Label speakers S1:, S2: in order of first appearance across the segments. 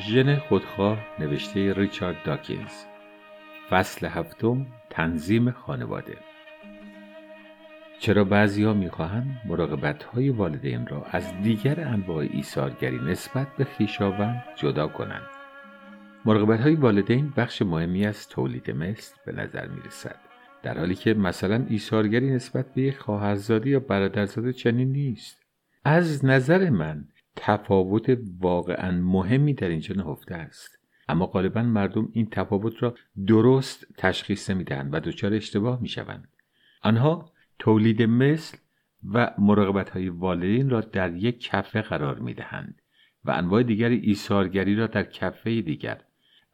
S1: ژن خودخواه نوشته ریچارد داکینز. فصل هفتم تنظیم خانواده. چرا بعضی ها می‌خواهند مراقبت های والدین را از دیگر انواع ایثارگری نسبت به خویشاوند جدا کنند؟ مراقبت های والدین بخش مهمی از تولید مثل به نظر می رسد در حالی که مثلا ایثارگری نسبت به یک خواهرزاده یا برادرزاده چنین نیست. از نظر من تفاوت واقعا مهمی در اینجا نهفته است. اما غالبا مردم این تفاوت را درست تشخیص نمی‌دهند و دچار اشتباه می‌شوند. آنها تولید مثل و مراقبت های والدین را در یک کفه قرار می دهند و انواع دیگری ایثارگری را در کفه دیگر.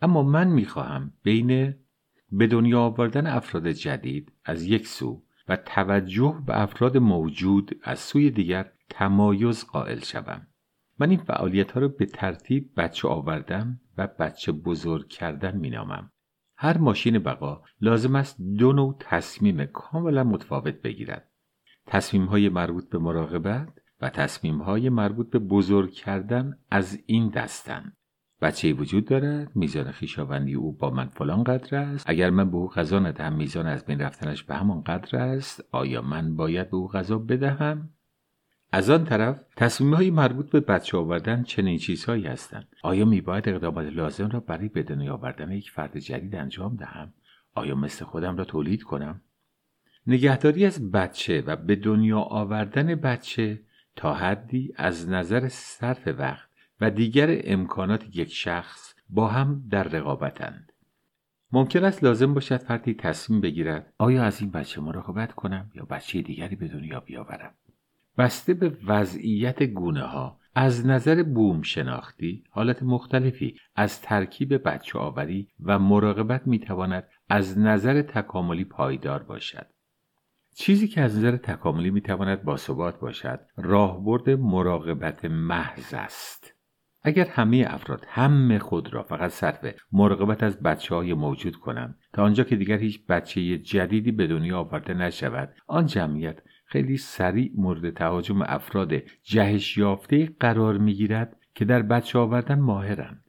S1: اما من می خواهم بین به دنیا آوردن افراد جدید از یک سو و توجه به افراد موجود از سوی دیگر تمایز قائل شوم. من این فعالیت ها را به ترتیب بچه آوردن و بچه بزرگ کردن می نامم. هر ماشین بقا لازم است دو نوع تصمیم کاملا متفاوت بگیرد. تصمیم های مربوط به مراقبت و تصمیم های مربوط به بزرگ کردن از این دستند. بچه وجود دارد میزان خیشاوندی او با من فلان قدر است اگر من به او غذا ندهم میزان از بین رفتنش به همان قدر است آیا من باید به او غذا بدهم از آن طرف تصمیم های مربوط به بچه آوردن چنین چیزهایی هستند. آیا می باید اقدامات لازم را برای به دنیا آوردن یک فرد جدید انجام دهم؟ آیا مثل خودم را تولید کنم؟ نگهداری از بچه و به دنیا آوردن بچه تا حدی از نظر صرف وقت و دیگر امکانات یک شخص با هم در رقابتند. ممکن است لازم باشد فردی تصمیم بگیرد آیا از این بچه مراقبت کنم یا بچه دیگری به دنیا بیاورم؟ بسته به وضعیت گونه ها از نظر بوم شناختی حالت مختلفی از ترکیب بچه آوری و مراقبت می تواند از نظر تکاملی پایدار باشد. چیزی که از نظر تکاملی می تواند باثبات باشد راهبرد مراقبت محض است. اگر همه افراد همه خود را فقط صرف مراقبت از بچه های موجود کنند تا آنجا که دیگر هیچ بچه جدیدی به دنیا آورده نشود آن جمعیت خیلی سریع مورد تهاجم افراد جهش یافته قرار می‌گیرد که در بچه آوردن ماهرند.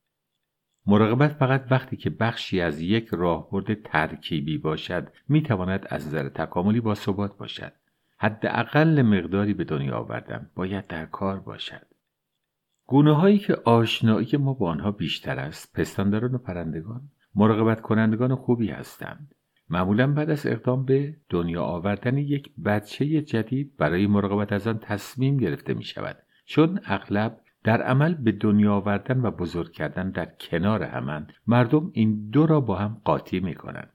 S1: مراقبت فقط وقتی که بخشی از یک راهبرد ترکیبی باشد می‌تواند از نظر تکاملی با ثبات باشد. حداقل مقداری به دنیا آوردن باید در کار باشد. گونه هایی که آشنایی ما با آنها بیشتر است پستانداران و پرندگان مراقبت کنندگان خوبی هستند. معمولا بعد از اقدام به دنیا آوردن یک بچه جدید برای مراقبت از آن تصمیم گرفته می شود چون اغلب در عمل به دنیا آوردن و بزرگ کردن در کنار همند مردم این دو را با هم قاطی می کنند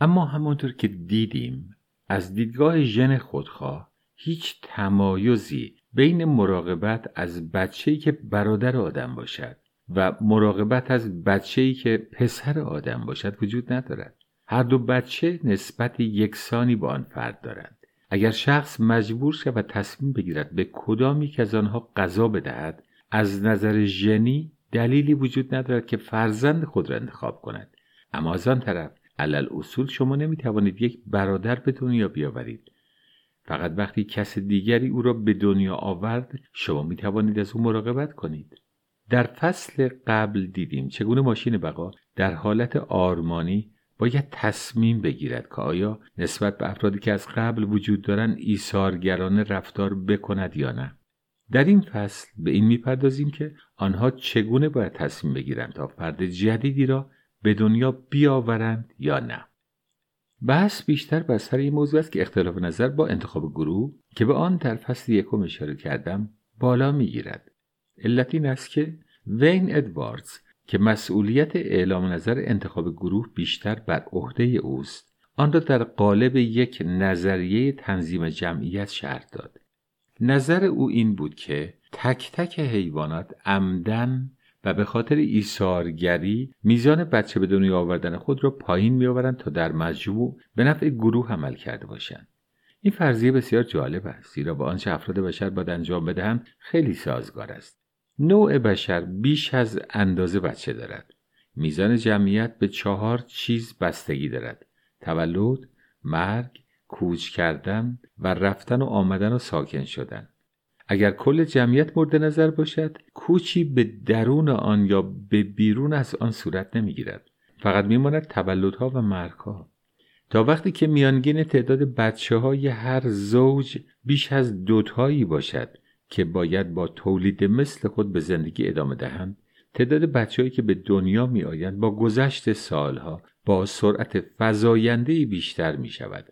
S1: اما همانطور که دیدیم از دیدگاه ژن خودخواه هیچ تمایزی بین مراقبت از بچه‌ای که برادر آدم باشد و مراقبت از بچه‌ای که پسر آدم باشد وجود ندارد. هر دو بچه نسبت یکسانی با آن فرد دارند. اگر شخص مجبور شود تصمیم بگیرد به کدام یک از آنها غذا بدهد از نظر ژنی دلیلی وجود ندارد که فرزند خود را انتخاب کند. اما از آن طرف علل اصول شما نمی توانید یک برادر به دنیا بیاورید. فقط وقتی کس دیگری او را به دنیا آورد شما می توانید از او مراقبت کنید. در فصل قبل دیدیم چگونه ماشین بقا در حالت آرمانی باید تصمیم بگیرد که آیا نسبت به افرادی که از قبل وجود دارند ایثارگرانه رفتار بکند یا نه. در این فصل به این می‌پردازیم که آنها چگونه باید تصمیم بگیرند تا فرد جدیدی را به دنیا بیاورند یا نه. بحث بیشتر بر سر این موضوع است که اختلاف نظر با انتخاب گروه که به آن در فصل یکم اشاره کردم بالا می‌گیرد. علت این است که وین ادواردز که مسئولیت اعلام نظر انتخاب گروه بیشتر بر عهده اوست. آن را در قالب یک نظریه تنظیم جمعیت شرط داد. نظر او این بود که تک تک حیوانات عمدن و به خاطر ایثارگری میزان بچه به دنیا آوردن خود را پایین میآورند تا در مجموع به نفع گروه عمل کرده باشند. این فرضیه بسیار جالب است زیرا با آنچه افراد بشر باید انجام بدهند خیلی سازگار است. نوع بشر بیش از اندازه بچه دارد. میزان جمعیت به چهار چیز بستگی دارد تولد مرگ کوچ کردن و رفتن و آمدن و ساکن شدن. اگر کل جمعیت مورد نظر باشد کوچی به درون آن یا به بیرون از آن صورت نمی‌گیرد. فقط میماند تولدها و مرگها. تا وقتی که میانگین تعداد بچه های هر زوج بیش از دوتایی باشد که باید با تولید مثل خود به زندگی ادامه دهند تعداد بچههایی که به دنیا می آیند با گذشت سالها با سرعت فزاینده بیشتر می شود.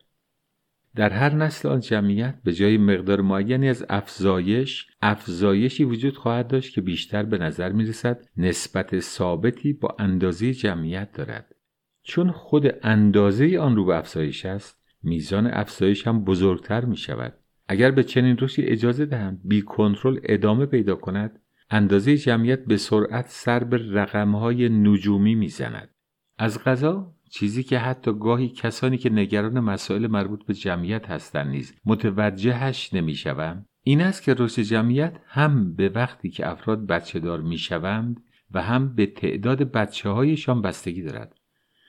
S1: در هر نسل آن جمعیت به جای مقدار معینی از افزایش افزایشی وجود خواهد داشت که بیشتر به نظر می رسد نسبت ثابتی با اندازه جمعیت دارد چون خود اندازه آن رو به افزایش است میزان افزایش هم بزرگتر می شود اگر به چنین رشدی اجازه دهند بی کنترل ادامه پیدا کند اندازه جمعیت به سرعت سر به رقمهای نجومی می‌زند. از غذا چیزی که حتی گاهی کسانی که نگران مسائل مربوط به جمعیت هستند نیز متوجهش نمی‌شوند. این است که رشد جمعیت هم به وقتی که افراد بچه دار می‌شوند و هم به تعداد بچه هایشان بستگی دارد.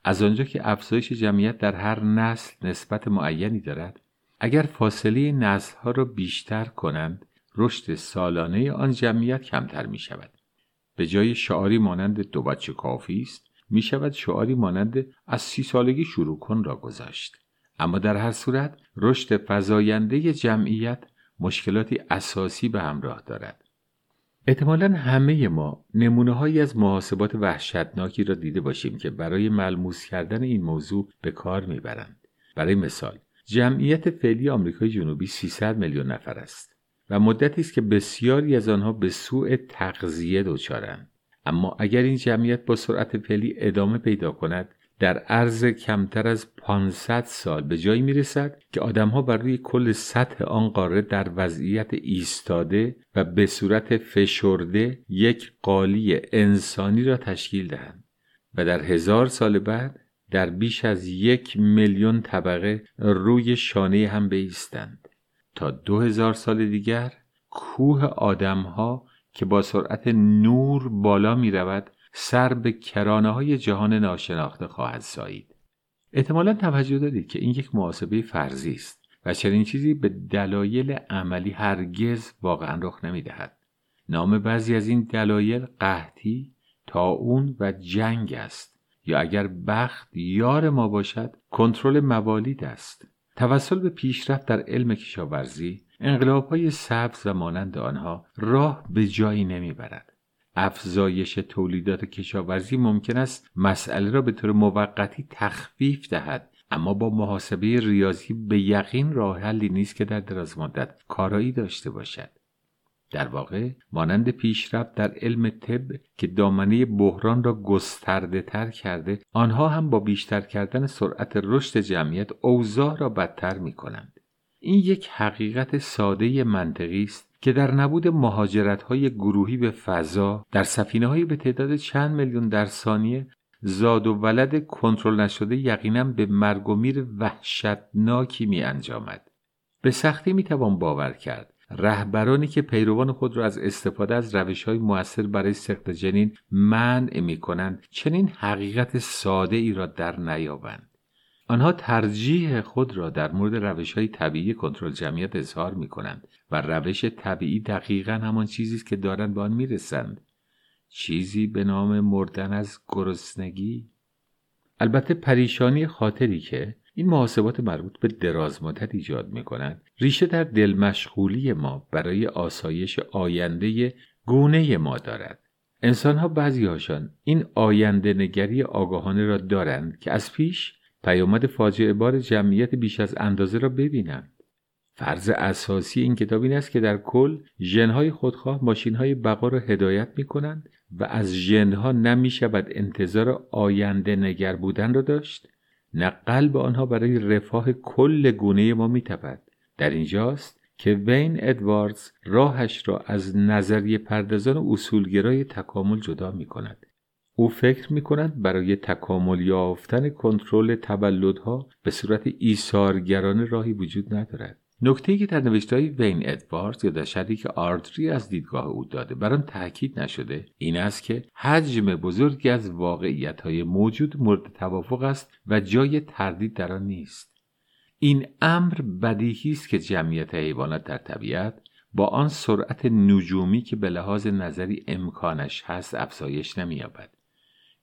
S1: از آنجا که افزایش جمعیت در هر نسل نسبت معینی دارد اگر فاصله نسل ها را بیشتر کنند رشد سالانه آن جمعیت کمتر می شود. به جای شعاری مانند دو بچه کافی است می شود شعاری مانند از سی سالگی شروع کن را گذاشت. اما در هر صورت رشد فزاینده جمعیت مشکلاتی اساسی به همراه دارد. احتمالا همه ما نمونه هایی از محاسبات وحشتناکی را دیده باشیم که برای ملموس کردن این موضوع به کار می‌برند. برای مثال جمعیت فعلی آمریکای جنوبی 300 میلیون نفر است. و مدتی است که بسیاری از آنها به سوء تغذیه دچارند اما اگر این جمعیت با سرعت فعلی ادامه پیدا کند در عرض کمتر از 500 سال به جایی می رسد که آدمها بر روی کل سطح آن قاره در وضعیت ایستاده و به صورت فشرده یک قالی انسانی را تشکیل دهند و در هزار سال بعد در بیش از یک میلیون طبقه روی شانه هم بیستند تا دو هزار سال دیگر کوه آدمها که با سرعت نور بالا می رود سر به کرانه های جهان ناشناخته خواهد سایید. احتمالا توجه دارید که این یک محاسبه فرضی است و چنین چیزی به دلایل عملی هرگز واقعا رخ نمی دهد. نام بعضی از این دلایل قحطی، تاون و جنگ است یا اگر بخت یار ما باشد کنترل موالید است توسل به پیشرفت در علم کشاورزی انقلاب های سبز و مانند آنها راه به جایی نمی‌برد. افزایش تولیدات کشاورزی ممکن است مسئله را به طور موقتی تخفیف دهد اما با محاسبه ریاضی به یقین راه حلی نیست که در دراز مدت کارایی داشته باشد. در واقع مانند پیشرفت در علم طب که دامنه بحران را گسترده تر کرده آنها هم با بیشتر کردن سرعت رشد جمعیت اوضاع را بدتر می کنند. این یک حقیقت ساده منطقی است که در نبود مهاجرت های گروهی به فضا در سفینه های به تعداد چند میلیون در ثانیه زاد و ولد کنترل نشده یقینا به مرگ و میر وحشتناکی می انجامد. به سختی می توان باور کرد رهبرانی که پیروان خود را از استفاده از روش های موثر برای سخت جنین منع می کنند چنین حقیقت ساده ای را در نیابند آنها ترجیح خود را در مورد روش های طبیعی کنترل جمعیت اظهار می کنند و روش طبیعی دقیقا همان چیزی است که دارند به آن می رسند. چیزی به نام مردن از گرسنگی البته پریشانی خاطری که این محاسبات مربوط به دراز مدت ایجاد می کند ریشه در دل مشغولی ما برای آسایش آینده گونه ما دارد. انسان ها بعضی هاشان این آینده نگری آگاهانه را دارند که از پیش پیامد فاجعه بار جمعیت بیش از اندازه را ببینند. فرض اساسی این کتاب این است که در کل ژنهای خودخواه ماشینهای بقا را هدایت می کنند و از ژنها نمی شود انتظار آینده نگر بودن را داشت. نه قلب آنها برای رفاه کل گونه ما میتپد در اینجاست که وین ادواردز راهش را از نظریه پردازان اصولگرای تکامل جدا می کند. او فکر می کند برای تکامل یافتن کنترل تولدها به صورت ایثارگرانه راهی وجود ندارد. نکته که در نوشته های وین ادواردز یا در که آردری از دیدگاه او داده بر آن تاکید نشده این است که حجم بزرگی از واقعیت های موجود مورد توافق است و جای تردید در آن نیست. این امر بدیهی است که جمعیت حیوانات در طبیعت با آن سرعت نجومی که به لحاظ نظری امکانش هست افزایش نمییابد.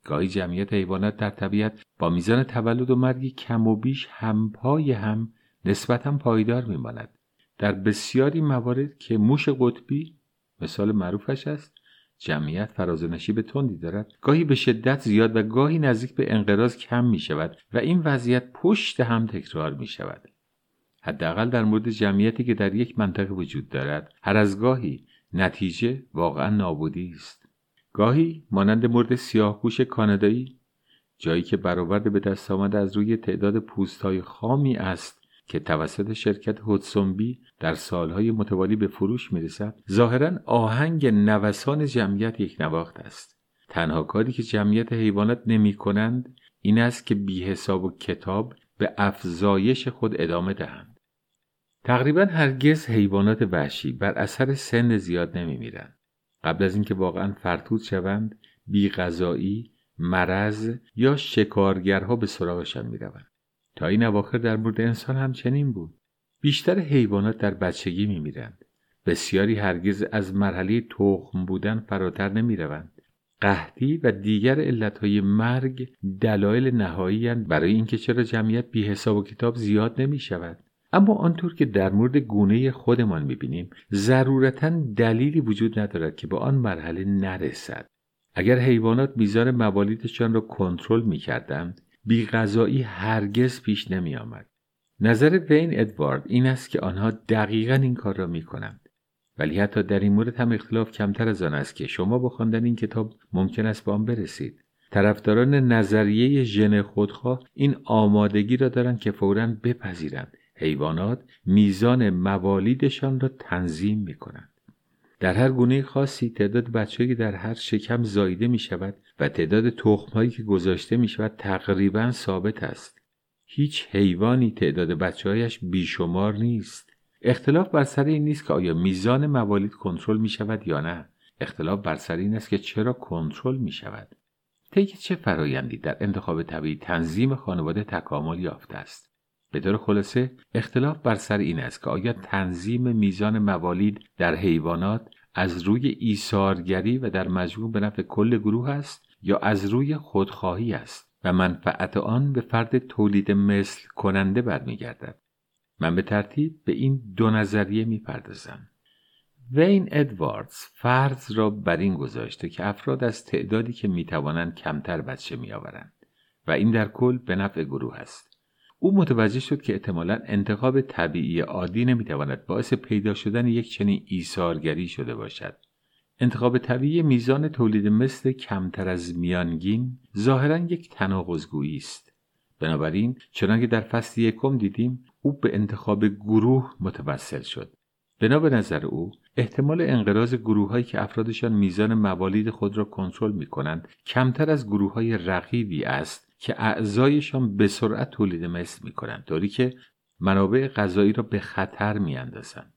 S1: گاهی جمعیت حیوانات در طبیعت با میزان تولد و مرگی کم و بیش همپای هم نسبتا پایدار میماند. در بسیاری موارد که موش قطبی مثال معروفش است جمعیت فراز و نشیب تندی دارد. گاهی به شدت زیاد و گاهی نزدیک به انقراض کم می شود و این وضعیت پشت هم تکرار می شود حداقل در مورد جمعیتی که در یک منطقه وجود دارد هر از گاهی نتیجه واقعا نابودی است. گاهی مانند مورد سیاهپوش کانادایی جایی که برآورد به دست آمده از روی تعداد پوستهای خامی است که توسط شرکت هودسونبی در سالهای متوالی به فروش می‌رسد ظاهرا آهنگ نوسان جمعیت یک نواخت است. تنها کاری که جمعیت حیوانات نمی کنند این است که بی حساب و کتاب به افزایش خود ادامه دهند. تقریبا هرگز حیوانات وحشی بر اثر سن زیاد نمی میرند قبل از اینکه واقعا فرتود شوند بی غذایی مرض یا شکارگرها به سراغشان می‌روند. تا این اواخر در مورد انسان هم چنین بود. بیشتر حیوانات در بچگی میمیرند. بسیاری هرگز از مرحله تخم بودن فراتر نمی‌روند. قحطی و دیگر علتهای مرگ دلایل نهایی برای اینکه چرا جمعیت بی حساب و کتاب زیاد نمی شود اما آنطور که در مورد گونه خودمان می‌بینیم ضرورتا دلیلی وجود ندارد که به آن مرحله نرسد. اگر حیوانات میزان موالیدشان را کنترل می‌کردند بیغذایی هرگز پیش نمی آمد. نظر وین ادوارد این است که آنها دقیقا این کار را می کنند. ولی حتی در این مورد هم اختلاف کمتر از آن است که شما با خواندن این کتاب ممکن است به آن برسید. طرفداران نظریه ژن خودخواه این آمادگی را دارند که فورا بپذیرند حیوانات میزان موالیدشان را تنظیم می کنند. در هر گونه خاصی تعداد بچه‌ای در هر شکم زایده می شود و تعداد تخمهایی که گذاشته می شود تقریبا ثابت است. هیچ حیوانی تعداد بچههایش بیشمار نیست. اختلاف بر سر این نیست که آیا میزان موالید کنترل می شود یا نه. اختلاف بر سر این است که چرا کنترل می شود. طی چه فرایندی در انتخاب طبیعی تنظیم خانواده تکامل یافته است. به طور خلاصه اختلاف بر سر این است که آیا تنظیم میزان موالید در حیوانات از روی ایثارگری و در مجموع به نفع کل گروه است یا از روی خودخواهی است و منفعت آن به فرد تولید مثل کننده برمیگردد؟ من به ترتیب به این دو نظریه می‌پردازم. وین ادواردز فرض را بر این گذاشته که افراد از تعدادی که می‌توانند کمتر بچه میآورند و این در کل به نفع گروه است. او متوجه شد که احتمالا انتخاب طبیعی عادی نمی‌تواند باعث پیدا شدن یک چنین ایثارگری شده باشد. انتخاب طبیعی میزان تولید مثل کمتر از میانگین ظاهرا یک تناقضگویی است. بنابراین چنانکه در فصل یکم دیدیم او به انتخاب گروه متوسل شد. بنا به نظر او احتمال انقراض گروههایی که افرادشان میزان موالید خود را کنترل می کنند کمتر از گروه های رقیبی است که اعضایشان به سرعت تولید مثل می کنند طوری که منابع غذایی را به خطر می اندازند.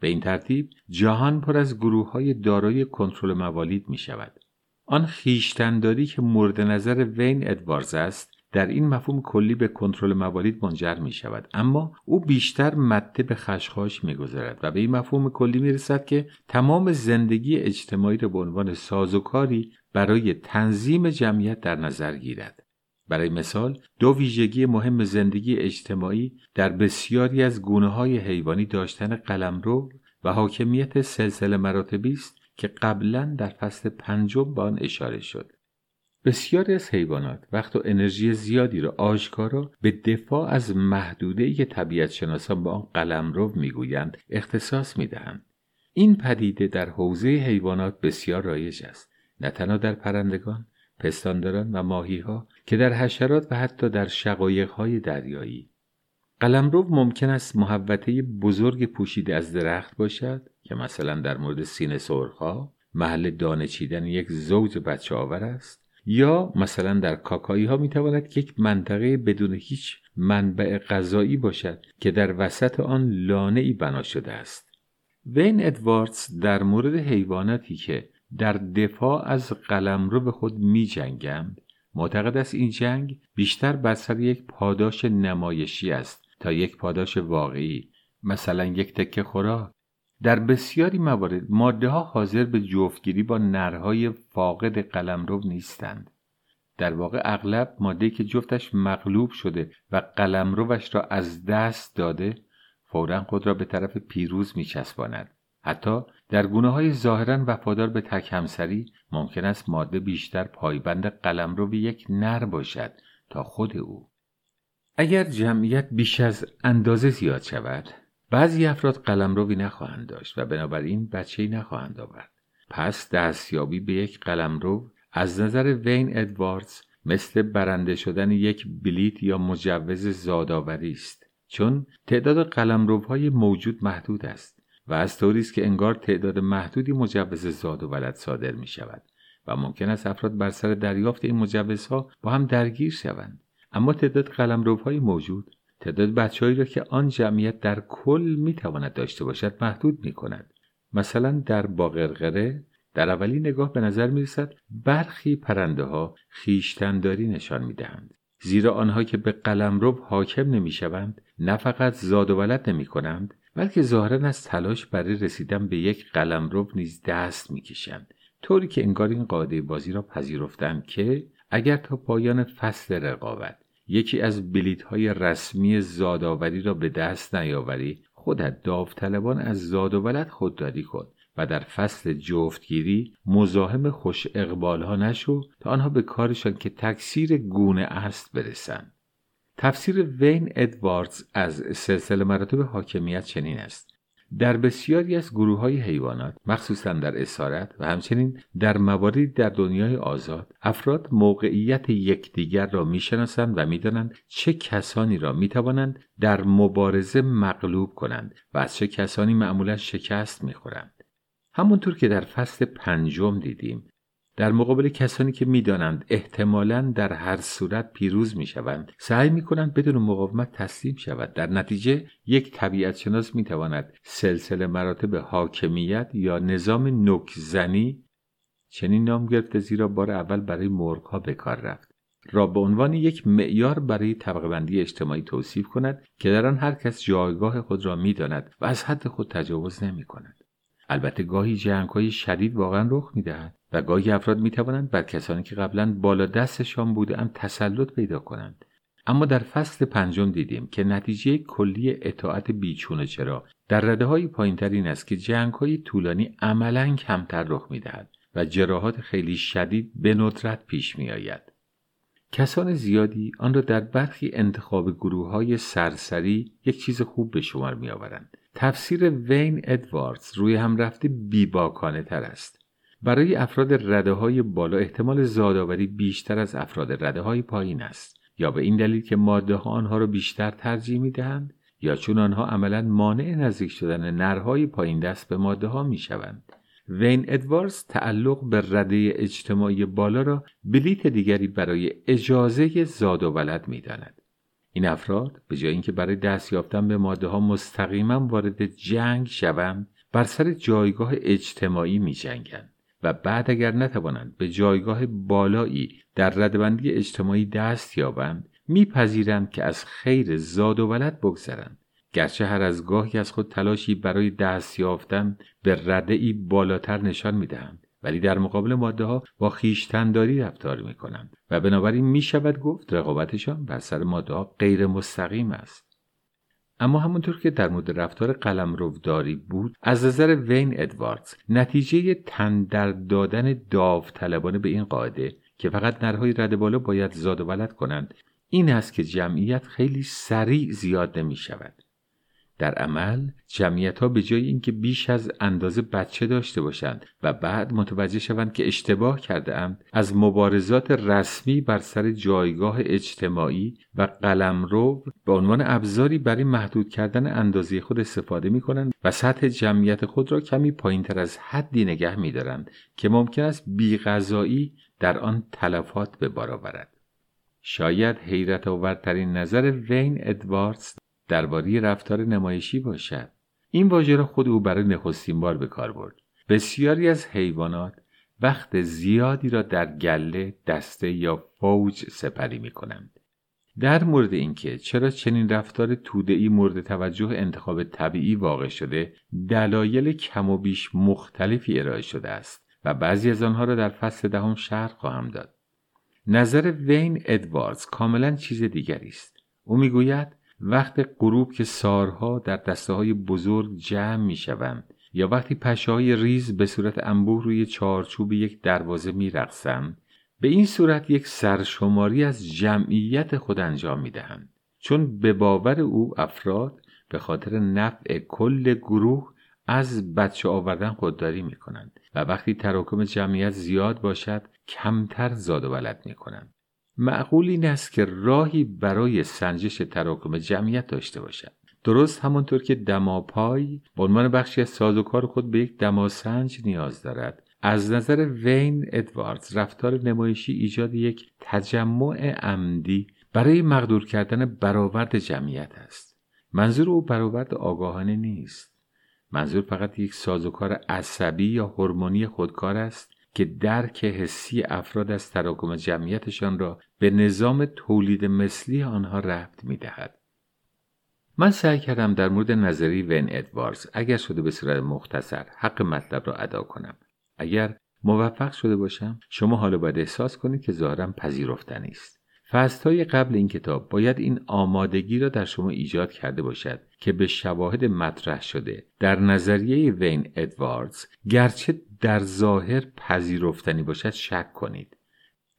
S1: به این ترتیب جهان پر از گروه های دارای کنترل موالید می شود. آن خیشتنداری که مورد نظر وین ادوارز است در این مفهوم کلی به کنترل موالید منجر می شود اما او بیشتر مده به خشخاش می گذارد و به این مفهوم کلی می رسد که تمام زندگی اجتماعی را به عنوان سازوکاری برای تنظیم جمعیت در نظر گیرد برای مثال دو ویژگی مهم زندگی اجتماعی در بسیاری از گونه های حیوانی داشتن قلمرو و حاکمیت سلسله مراتبی است که قبلا در فصل پنجم به آن اشاره شد. بسیاری از حیوانات وقت و انرژی زیادی را آشکارا به دفاع از محدوده که طبیعت شناسان به آن قلمرو می‌گویند اختصاص می‌دهند. این پدیده در حوزه حیوانات بسیار رایج است نه تنها در پرندگان پستانداران و ماهیها که در حشرات و حتی در شقایقهای دریایی. قلمرو ممکن است محوطه بزرگ پوشیده از درخت باشد که مثلا در مورد سینه سرخها محل دانه چیدن یک زوج بچه آور است یا مثلا در کاکایی ها می تواند یک منطقه بدون هیچ منبع غذایی باشد که در وسط آن لانه ای بنا شده است. وین ادواردز در مورد حیواناتی که در دفاع از قلمرو به خود می جنگند معتقد است این جنگ بیشتر بر سر یک پاداش نمایشی است تا یک پاداش واقعی. مثلا یک تکه خوراک. در بسیاری موارد ماده ها حاضر به جفتگیری با نرهای فاقد قلمرو نیستند. در واقع اغلب ماده که جفتش مغلوب شده و قلمروش را از دست داده فورا خود را به طرف پیروز میچسباند. حتی در گونه های ظاهرا وفادار به تک همسری ممکن است ماده بیشتر پایبند قلمرو یک نر باشد تا خود او. اگر جمعیت بیش از اندازه زیاد شود بعضی افراد قلمروی نخواهند داشت و بنابراین بچه نخواهند آورد. پس دستیابی به یک قلمرو از نظر وین ادواردز مثل برنده شدن یک بلیت یا مجوز زادآوری است چون تعداد قلمروهای موجود محدود است. و از طوری است که انگار تعداد محدودی مجوز زاد و ولد صادر می شود و ممکن است افراد بر سر دریافت این مجوزها با هم درگیر شوند اما تعداد قلمروهای موجود تعداد بچههایی را که آن جمعیت در کل می تواند داشته باشد محدود می کند مثلا در باقرقره در اولین نگاه به نظر می رسد برخی پرنده ها خیشتنداری نشان می دهند. زیرا آنها که به قلمرو حاکم نمی شوند نه فقط زاد و ولد نمی کنند بلکه ظاهرا از تلاش برای رسیدن به یک قلمرو نیز دست می‌کشند. طوری که انگار این قاعده بازی را پذیرفتند که اگر تا پایان فصل رقابت یکی از بلیت های رسمی زادآوری را به دست نیاوری خودت داوطلبان از زاد و ولد خودداری کن و در فصل جفتگیری مزاحم خوش اقبال ها نشو تا آنها به کارشان که تکثیر گونه است برسند. تفسیر وین ادواردز از سلسله مراتب حاکمیت چنین است. در بسیاری از گروه های حیوانات مخصوصا در اسارت و همچنین در مواردی در دنیای آزاد افراد موقعیت یکدیگر را می‌شناسند و می‌دانند چه کسانی را می‌توانند در مبارزه مغلوب کنند و از چه کسانی معمولا شکست می‌خورند. همونطور که در فصل پنجم دیدیم در مقابل کسانی که می‌دانند احتمالا در هر صورت پیروز می‌شوند سعی می‌کنند بدون مقاومت تسلیم شود. در نتیجه یک طبیعت شناس می‌تواند سلسله مراتب حاکمیت یا نظام نکزنی چنین نام گرفته زیرا بار اول برای مرغها به کار رفت. را به عنوان یک معیار برای طبقه بندی اجتماعی توصیف کند که در آن هر کس جایگاه خود را می‌داند و از حد خود تجاوز نمی کند. البته گاهی جنگ های شدید واقعا رخ می‌دهد. و گاهی افراد می توانند بر کسانی که قبلا بالا دستشان بوده هم تسلط پیدا کنند اما در فصل پنجم دیدیم که نتیجه کلی اطاعت بیچون چرا در رده های پایین این است که جنگ های طولانی عملا کمتر رخ می دهد و جراحات خیلی شدید به ندرت پیش می آید. کسان زیادی آن را در برخی انتخاب گروه های سرسری یک چیز خوب به شمار می آورند. تفسیر وین ادواردز روی هم رفته بیباکانه تر است. برای افراد رده های بالا احتمال زادآوری بیشتر از افراد رده های پایین است یا به این دلیل که ماده ها آنها را بیشتر ترجیح می دهند یا چون آنها عملا مانع نزدیک شدن نرهای پایین دست به ماده ها می شوند. وین ادواردز تعلق به رده اجتماعی بالا را بلیت دیگری برای اجازه زاد و ولد می داند. این افراد به جای اینکه برای دست یافتن به ماده ها مستقیما وارد جنگ شوند بر سر جایگاه اجتماعی می جنگند. و بعد اگر نتوانند به جایگاه بالایی در ردبندی اجتماعی دست یابند میپذیرند که از خیر زاد و ولد بگذرند. گرچه هر از گاهی از خود تلاشی برای دست یافتن به رده ای بالاتر نشان می‌دهند ولی در مقابل ماده ها با خیشتنداری رفتار می کنند و بنابراین می شود گفت رقابتشان بر سر ماده ها غیر مستقیم است. اما همونطور که در مورد رفتار قلمروداری بود از نظر وین ادواردز نتیجه تن در دادن داوطلبانه به این قاعده که فقط نرهای رد بالا باید زاد و ولد کنند این است که جمعیت خیلی سریع زیاد نمی شود در عمل جمعیت ها به جای اینکه بیش از اندازه بچه داشته باشند و بعد متوجه شوند که اشتباه کرده اند از مبارزات رسمی بر سر جایگاه اجتماعی و قلمرو به عنوان ابزاری برای محدود کردن اندازه خود استفاده می کنند و سطح جمعیت خود را کمی پایینتر از حدی نگه می دارند که ممکن است بیغذایی در آن تلفات به بار آورد. شاید حیرت آورترین نظر وین ادواردز درباره رفتار نمایشی باشد. این واژه را خود او برای نخستین بار به کار برد. بسیاری از حیوانات وقت زیادی را در گله دسته یا فوج سپری می کنند در مورد اینکه چرا چنین رفتار توده‌ای مورد توجه انتخاب طبیعی واقع شده دلایل کم و بیش مختلفی ارائه شده است و بعضی از آنها را در فصل دهم شرح خواهم داد. نظر وین ادواردز کاملا چیز دیگری است. او می‌گوید وقت غروب که سارها در دسته های بزرگ جمع می شوند یا وقتی پشه ریز به صورت انبوه روی چارچوب یک دروازه می رقصند به این صورت یک سرشماری از جمعیت خود انجام می دهند. چون به باور او افراد به خاطر نفع کل گروه از بچه آوردن خودداری می کنند و وقتی تراکم جمعیت زیاد باشد کمتر زاد و ولد می کنند. معقول این است که راهی برای سنجش تراکم جمعیت داشته باشد. درست همانطور که دماپای به عنوان بخشی از سازوکار خود به یک دماسنج نیاز دارد. از نظر وین ادواردز رفتار نمایشی ایجاد یک تجمع عمدی برای مقدور کردن برآورد جمعیت است. منظور او برآورد آگاهانه نیست. منظور فقط یک سازوکار عصبی یا هورمونی خودکار است که درک حسی افراد از تراکم جمعیتشان را به نظام تولید مثلی آنها ربط می دهد. من سعی کردم در مورد نظری ون ادواردز اگر شده به صورت مختصر حق مطلب را ادا کنم اگر موفق شده باشم شما حالا باید احساس کنید که ظاهرا پذیرفتنی است های قبل این کتاب باید این آمادگی را در شما ایجاد کرده باشد که به شواهد مطرح شده در نظریه وین ادواردز گرچه در ظاهر پذیرفتنی باشد شک کنید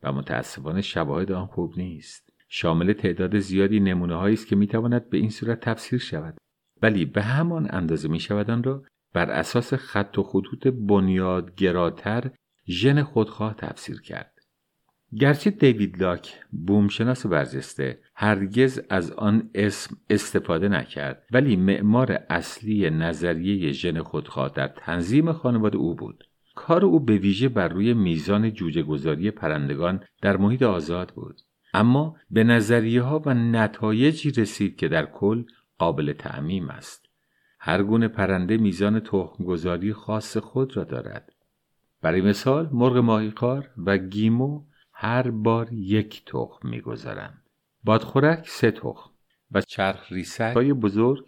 S1: و متاسفانه شواهد آن خوب نیست. شامل تعداد زیادی نمونه است که می‌تواند به این صورت تفسیر شود. ولی به همان اندازه می شود آن را بر اساس خط و خطوط بنیادگراتر ژن خودخواه تفسیر کرد. گرچه دیوید لاک بومشناس برجسته هرگز از آن اسم استفاده نکرد ولی معمار اصلی نظریه ژن خودخواه در تنظیم خانواده او بود. کار او به ویژه بر روی میزان جوجه گذاری پرندگان در محیط آزاد بود. اما به نظریه ها و نتایجی رسید که در کل قابل تعمیم است. هر گونه پرنده میزان تخمگذاری خاص خود را دارد. برای مثال مرغ ماهیخوار و گیمو هر بار یک تخم می‌گذارند. بادخورک سه تخم و چرخ ریسک های بزرگ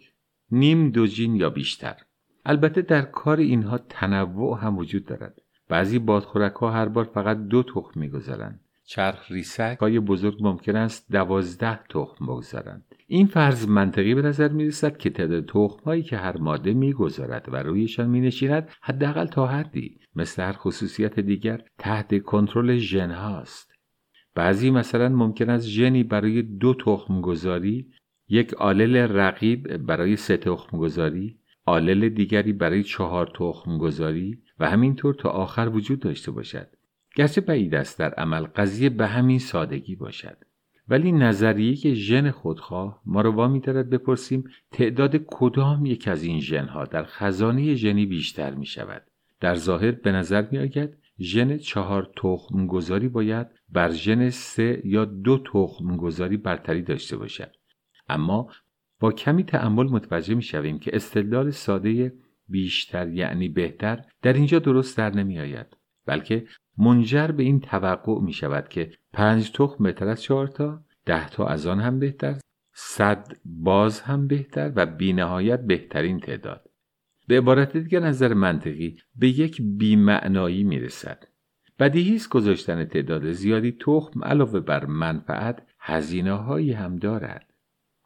S1: نیم دوجین یا بیشتر. البته در کار اینها تنوع هم وجود دارد. بعضی بادخورک ها هر بار فقط دو تخم می‌گذارند. چرخ ریسک های بزرگ ممکن است دوازده تخم بگذارند. این فرض منطقی به نظر می رسد که تعداد تخم هایی که هر ماده می‌گذارد و رویشان می نشیند حداقل تا حدی مثل هر خصوصیت دیگر تحت کنترل ژن هاست. بعضی مثلا ممکن است ژنی برای دو تخم گذاری یک آلل رقیب برای سه تخم گذاری آلل دیگری برای چهار تخم گذاری و همینطور تا آخر وجود داشته باشد. گرچه بعید است در عمل قضیه به همین سادگی باشد. ولی نظریه که ژن خودخواه ما رو وامی دارد بپرسیم تعداد کدام یک از این ژنها در خزانه ژنی بیشتر می شود. در ظاهر به نظر می آید ژن چهار تخم گذاری باید بر ژن سه یا دو تخم گذاری برتری داشته باشد. اما با کمی تعمل متوجه می شویم که استدلال ساده بیشتر یعنی بهتر در اینجا درست در نمی آید بلکه منجر به این توقع می شود که پنج تخم بهتر از چهار تا ده تا از آن هم بهتر صد باز هم بهتر و بینهایت بهترین تعداد. به عبارت دیگر نظر منطقی به یک بیمعنایی می رسد بدیهی است گذاشتن تعداد زیادی تخم علاوه بر منفعت هزینه هایی هم دارد.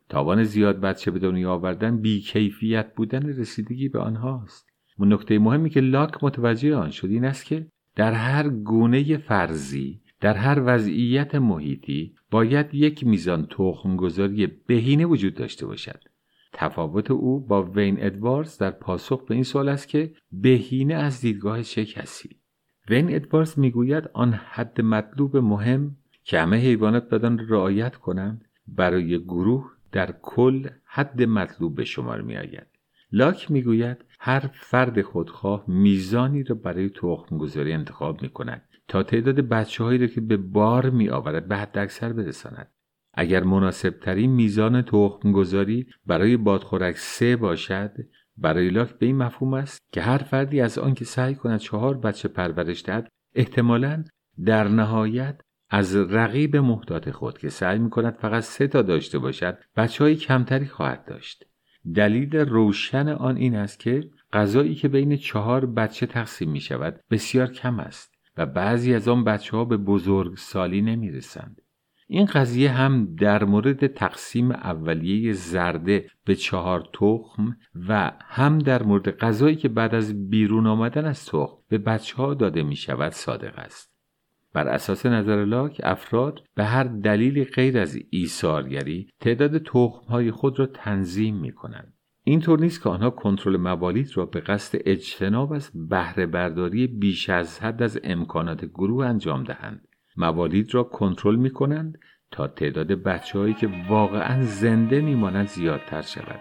S1: تاوان زیاد بچه به دنیا آوردن بیکیفیت بودن رسیدگی به آنهاست. و نکته مهمی که لاک متوجه آن شد این است که در هر گونه فرضی در هر وضعیت محیطی باید یک میزان تخمگذاری بهینه وجود داشته باشد. تفاوت او با وین ادواردز در پاسخ به این سوال است که بهینه از دیدگاه چه کسی؟ وین ادواردز می‌گوید آن حد مطلوب مهم که همه حیوانات بدان رعایت کنند برای گروه در کل حد مطلوب به شمار می آید. لاک می‌گوید هر فرد خودخواه میزانی را برای تخم گذاری انتخاب می کند تا تعداد بچه هایی را که به بار می آورد به حد اکثر برساند اگر مناسب ترین میزان تخم گذاری برای بادخورک سه باشد برای لاک به این مفهوم است که هر فردی از آن که سعی کند چهار بچه پرورش دهد احتمالا در نهایت از رقیب محتاط خود که سعی می کند فقط سه تا داشته باشد بچه های کمتری خواهد داشت دلیل روشن آن این است که غذایی که بین چهار بچه تقسیم می شود بسیار کم است و بعضی از آن بچه ها به بزرگ سالی نمی رسند. این قضیه هم در مورد تقسیم اولیه زرده به چهار تخم و هم در مورد غذایی که بعد از بیرون آمدن از تخم به بچه ها داده می شود صادق است. بر اساس نظر لاک افراد به هر دلیلی غیر از ایثارگری تعداد تخمهای خود را تنظیم می کنند. اینطور نیست که آنها کنترل موالید را به قصد اجتناب از بهره برداری بیش از حد از امکانات گروه انجام دهند موالید را کنترل می کنند تا تعداد بچههایی که واقعا زنده میمانند زیادتر شود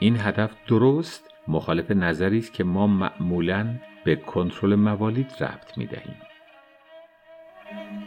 S1: این هدف درست مخالف نظری است که ما معمولا به کنترل موالید ربط می دهیم. Thank you.